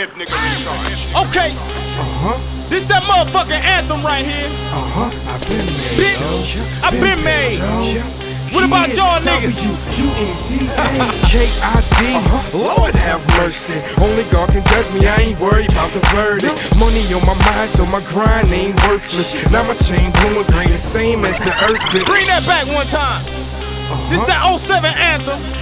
head nigga in charge. Okay, Uh huh. this that motherfucking anthem right here. Uh huh. I've been made. Bitch, Joe. I been made. Joe. What about y'all niggas? W-U-N-D-A-K-I-D Lord have mercy Only God can judge me, I ain't worried about the verdict Money on my mind, so my grind ain't worthless Now my chain blue and green, the same as the earth is Bring that back one time. This that 07 anthem.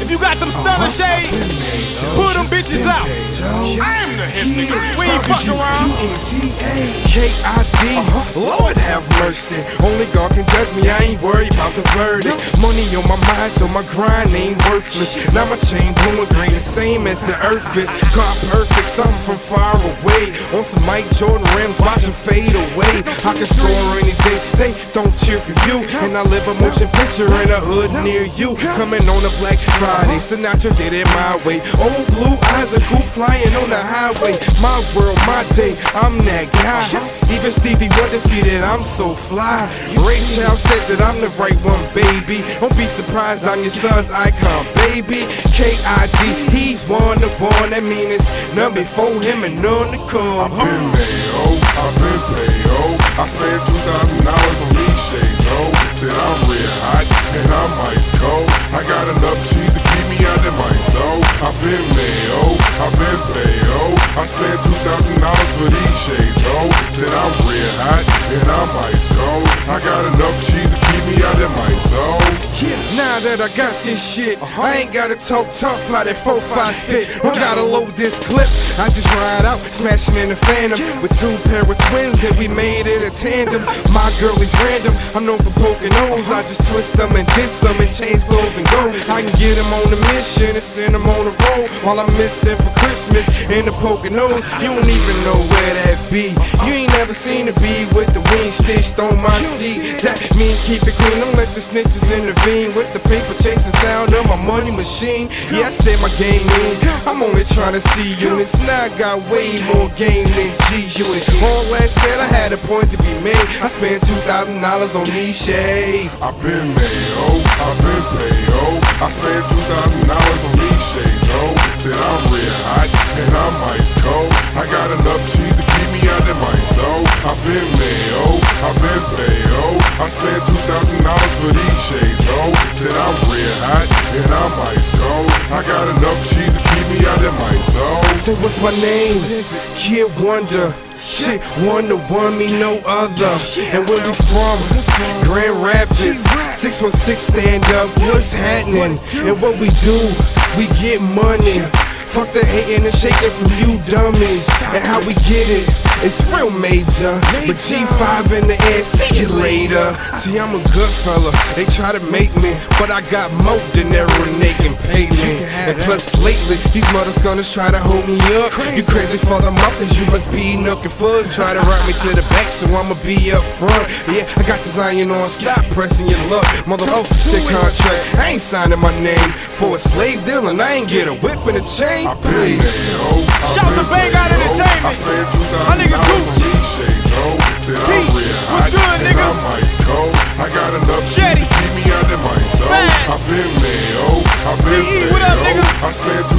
If you got them stunner uh-huh. shades, pull them bitches out. I am the head nigga. In We ain't charge. fucking around. U-N-D-A-K-I-D uh-huh. Lord have mercy. Only God can judge me, I ain't worried about the verdict. Money on my mind, so my grind ain't worthless. Now my chain blue and green, the same as the earth is. God perfect, something from far away. On some Mike Jordan rims, watching fade away. I can score any day, they don't cheer for you. And I live a motion picture in a hood near you. Coming on a Black Friday, Sinatra did it my way Old blue eyes are cool flying on the highway My world, my day, I'm that guy Even Stevie Wonder see that I'm so fly Ray Charles said that I'm the right one, baby Don't be surprised I'm your son's icon, baby K.I.D. He's one to one, that mean it's none before him and none to come I've been made, oh, I've been oh. I spent two thousand dollars on these shades, oh. Said I'm real hot and I'm ice cold. I got enough and I'm cold. I got enough cheese to keep me out the mice, oh. Now that I got this shit, uh-huh. I ain't gotta talk tough like that 4-5 spit. I gotta load this clip. I just ride out, smashing in the phantom with two pair of twins, and we made it a tandem. My girl is random, I'm known for poking holes. I just twist them and diss them and change clothes and go. I can get them on a mission and send them on the road while I'm missing for Christmas in the poking nose. You don't even know where that be. You ain't never seen a bee with the wing stitched on my seat. That mean keep it clean. Don't let the snitches intervene with the paper chasing sound of my money machine. Yeah, I said my game in. I'm only trying to see units. Now I got way more game than G units. All that said, I had a point to be made. I spent two thousand dollars on these shades. I've been made, oh, I've been paid, oh. I spent two thousand dollars on these shades, oh. Said I'm real hot and I'm ice cold. I got enough cheese to keep me out the my zone I've been made, oh, I've been oh. I spent two thousand dollars for these shades, oh. Said I'm real hot and I'm ice cold. I got enough cheese to keep me out the mice, oh. Say what's my name? Kid Wonder. Shit, one to one, me no other. And where we from? Grand Rapids. 616 stand up, what's happening? And what we do, we get money. Fuck the hating and shaking from you dummies. And how we get it, it's real major. But G5 in the air, see you later. See, I'm a good fella, they try to make me. But I got more than they can pay me. And plus, lately, these mothers gonna try to hold me up. You crazy for the mothers, you must be nookin' fuzz. Try to rock me to the back, so I'ma be up front. Yeah, I got the Zion on, stop pressing your luck. Motherfucker, stick contract. I ain't signing my name for a slave deal, and I ain't get a whip and a chain. Please. oh. Shout to Bang Out oh. Entertainment. I spent two My nigga Gucci. shades, oh. Said I'm Pete, real what's hot good, and nigga? I'm ice cold. I got enough cheese to keep me out mice, oh. Bad. I've been made, oh. I've been B.E., what up, nigga? I spent